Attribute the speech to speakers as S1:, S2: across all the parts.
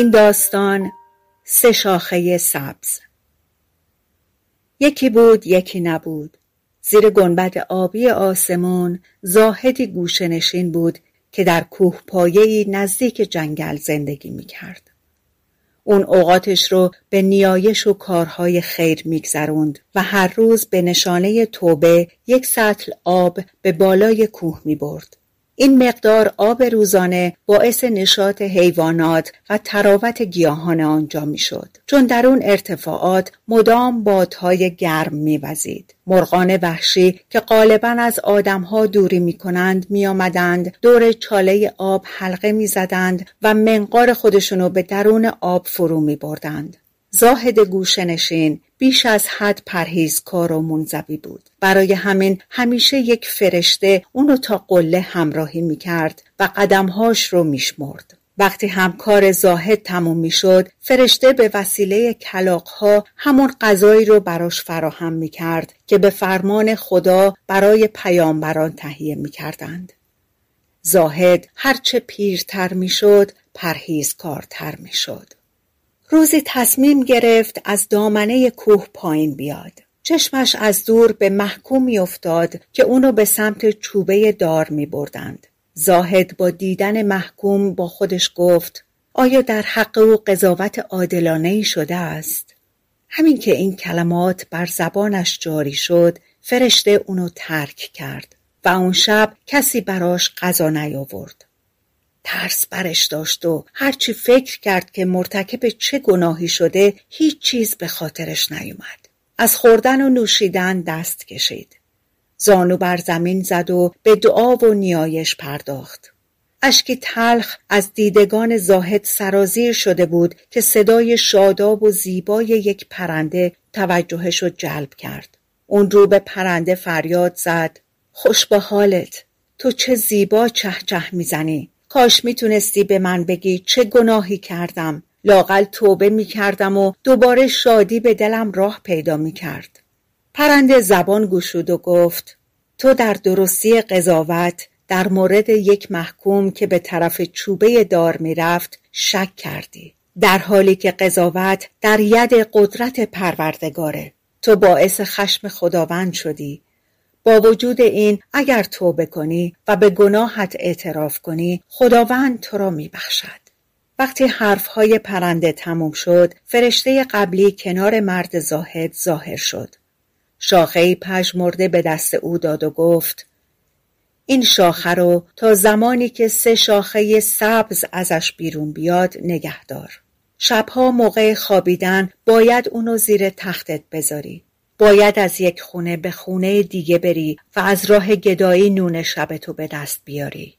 S1: این داستان سه شاخه سبز یکی بود یکی نبود زیر گنبد آبی آسمون زاهدی گوشنشین بود که در کوه پایه‌ای نزدیک جنگل زندگی می کرد. اون اوقاتش رو به نیایش و کارهای خیر میگذروند و هر روز به نشانه توبه یک سطل آب به بالای کوه می برد. این مقدار آب روزانه باعث نشاط حیوانات و تراوت گیاهان آنجا می‌شد. چون در اون ارتفاعات مدام بادهای گرم میوزید. مرغان وحشی که غالبا از آدمها دوری می‌کنند میآمدند دور چاله آب حلقه می‌زدند و منقار خودشونو به درون آب فرو میبردند. زاهد گوشنشین بیش از حد پرهیزکار و منزوی بود. برای همین همیشه یک فرشته اونو تا قله همراهی می‌کرد و قدمهاش رو میشمرد. وقتی هم کار زاهد تموم می‌شد فرشته به وسیله کلاقها همون غذایی رو براش فراهم می‌کرد که به فرمان خدا برای پیامبران تهیه می‌کردند. زاهد هرچه پیرتر می‌شد پرهیزکارتر می‌شد. روزی تصمیم گرفت از دامنه کوه پایین بیاد. چشمش از دور به محکومی افتاد که اونو به سمت چوبه دار می بردند. زاهد با دیدن محکوم با خودش گفت آیا در حق او قضاوت عادلانه شده است؟ همین که این کلمات بر زبانش جاری شد فرشته اونو ترک کرد و اون شب کسی براش غذا نیاورد. ترس برش داشت و هرچی فکر کرد که مرتکب چه گناهی شده هیچ چیز به خاطرش نیومد. از خوردن و نوشیدن دست کشید. زانو بر زمین زد و به دعا و نیایش پرداخت. اشکی تلخ از دیدگان زاهد سرازیر شده بود که صدای شاداب و زیبای یک پرنده توجهش رو جلب کرد. اون رو به پرنده فریاد زد. خوش با حالت. تو چه زیبا چه چه می‌زنی. کاش می‌تونستی به من بگی چه گناهی کردم. لاقل توبه می‌کردم و دوباره شادی به دلم راه پیدا می‌کرد. پرنده زبان گشود و گفت تو در درستی قضاوت در مورد یک محکوم که به طرف چوبه دار می‌رفت شک کردی. در حالی که قضاوت در ید قدرت پروردگاره. تو باعث خشم خداوند شدی. با وجود این اگر توبه کنی و به گناهت اعتراف کنی خداوند تو را میبخشد. وقتی حرفهای پرنده تموم شد فرشته قبلی کنار مرد زاهد ظاهر شد. شاخهای پژمرده به دست او داد و گفت این شاخه رو تا زمانی که سه شاخه سبز ازش بیرون بیاد نگهدار. شبها موقع خوابیدن باید اونو زیر تختت بذاری. باید از یک خونه به خونه دیگه بری و از راه گدایی نون شبتو به دست بیاری.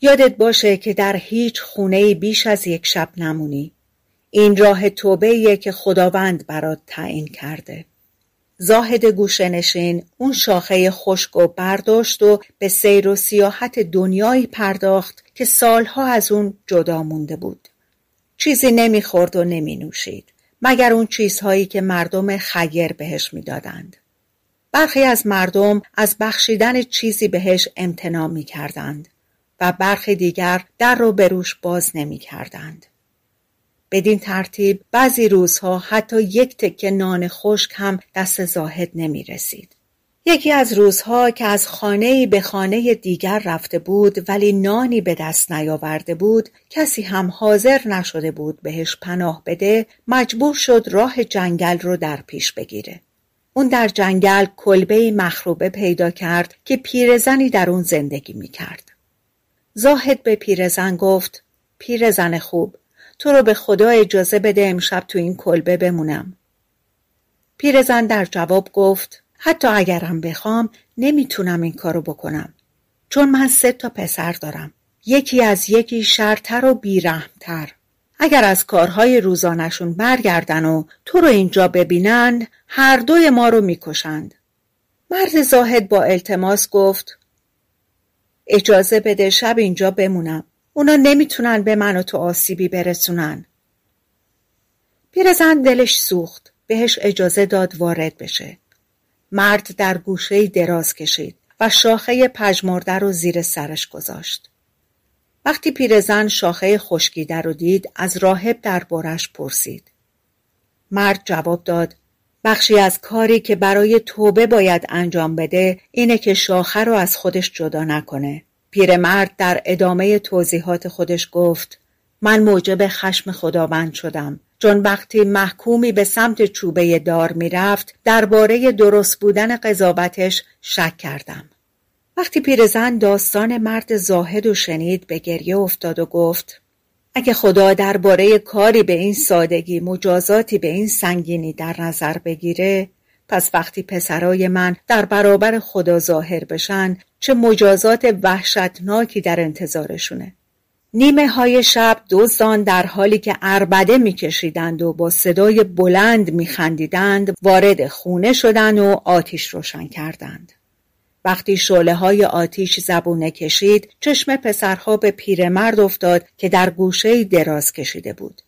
S1: یادت باشه که در هیچ خونه بیش از یک شب نمونی. این راه توبه که خداوند برات تعیین کرده. زاهد گوشنشین اون شاخه خشک و برداشت و به سیر و سیاحت دنیایی پرداخت که سالها از اون جدا مونده بود. چیزی نمی‌خورد و نمی نوشید. مگر اون چیزهایی که مردم خیر بهش می‌دادند. برخی از مردم از بخشیدن چیزی بهش امتناع می کردند و برخی دیگر در رو به روش باز نمی کردند. بدین ترتیب بعضی روزها حتی یک تکه نان خشک هم دست زاهد نمی رسید. یکی از روزها که از خانهای به خانه دیگر رفته بود ولی نانی به دست نیاورده بود کسی هم حاضر نشده بود بهش پناه بده مجبور شد راه جنگل رو در پیش بگیره اون در جنگل کلبه مخروبه پیدا کرد که پیرزنی در اون زندگی می کرد. زاهد به پیرزن گفت پیرزن خوب تو رو به خدا اجازه بده امشب تو این کلبه بمونم. پیرزن در جواب گفت حتی اگرم بخوام نمی‌تونم این کارو بکنم. چون من سه تا پسر دارم. یکی از یکی شرتر و بیرحمتر. اگر از کارهای روزانشون برگردن و تو رو اینجا ببینن هر دوی ما رو می‌کشند. مرد زاهد با التماس گفت اجازه بده شب اینجا بمونم. اونا نمی‌تونن به من و تو آسیبی برسونن. پیرزن دلش سوخت. بهش اجازه داد وارد بشه. مرد در گوشه دراز کشید و شاخه پژمرده رو زیر سرش گذاشت. وقتی پیرزن شاخه خشکیده رو دید از راهب دربارش پرسید. مرد جواب داد بخشی از کاری که برای توبه باید انجام بده اینه که شاخه رو از خودش جدا نکنه. پیرمرد در ادامه توضیحات خودش گفت من موجب خشم خداوند شدم. چون وقتی محکومی به سمت چوبه دار می‌رفت درباره درست بودن قضاوتش شک کردم. وقتی پیرزن داستان مرد زاهد و شنید به گریه افتاد و گفت اگه خدا درباره کاری به این سادگی مجازاتی به این سنگینی در نظر بگیره پس وقتی پسرای من در برابر خدا ظاهر بشن چه مجازات وحشتناکی در انتظارشونه. نیمه های شب دزدان در حالی که اربده میکشیدند و با صدای بلند میخندیدند وارد خونه شدند و آتیش روشن کردند. وقتی شعله های آتیش زبونه کشید چشم پسرها به پیرمرد افتاد که در گوشه دراز کشیده بود.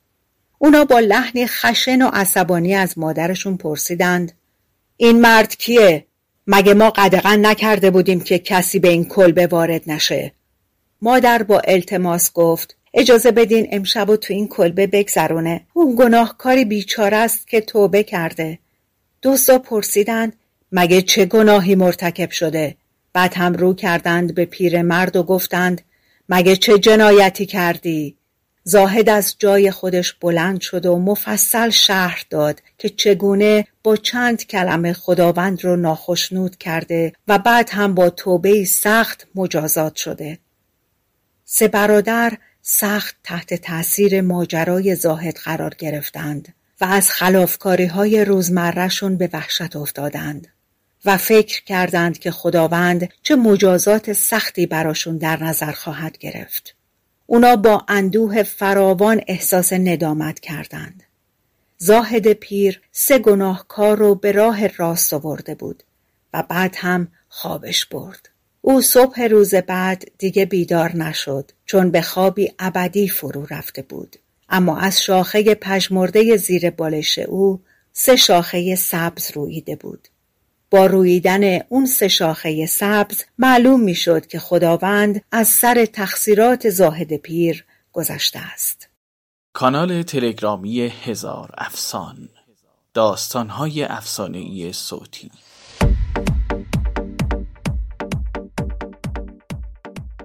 S1: اونا با لحنی خشن و عصبانی از مادرشون پرسیدند این مرد کیه؟ مگه ما قدغن نکرده بودیم که کسی به این کلبه وارد نشه؟ مادر با التماس گفت اجازه بدین امشب و تو این کلبه بگذرونه. اون گناهکاری بیچاره است که توبه کرده. دوستا پرسیدند مگه چه گناهی مرتکب شده؟ بعد هم رو کردند به پیرمرد و گفتند مگه چه جنایتی کردی؟ زاهد از جای خودش بلند شد و مفصل شرح داد که چگونه با چند کلمه خداوند رو ناخشنود کرده و بعد هم با توبه سخت مجازات شده. سه برادر سخت تحت تاثیر ماجرای زاهد قرار گرفتند و از خلافکاری های روزمرهشون به وحشت افتادند و فکر کردند که خداوند چه مجازات سختی براشون در نظر خواهد گرفت. اونا با اندوه فراوان احساس ندامت کردند. زاهد پیر سه گناهکار رو به راه راست آورده بود و بعد هم خوابش برد. او صبح روز بعد دیگه بیدار نشد چون به خوابی ابدی فرو رفته بود. اما از شاخه پژمرده زیر بالش او سه شاخه سبز رویده بود. با رویدن اون سه شاخه سبز معلوم می‌شد که خداوند از سر تقصیرات زاهد پیر گذشته است.
S2: کانال تلگرامی هزار افسان داستانهای افسانهای صوتی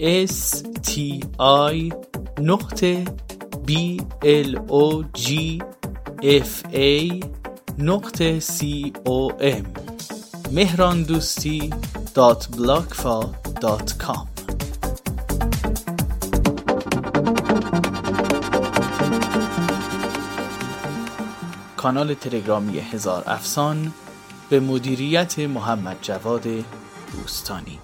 S2: S T I نقطه B L O G F A نقطه C O M مهراندوستی دات دات کام کانال تلگرامی هزار افسان به مدیریت محمد جواد دوستانی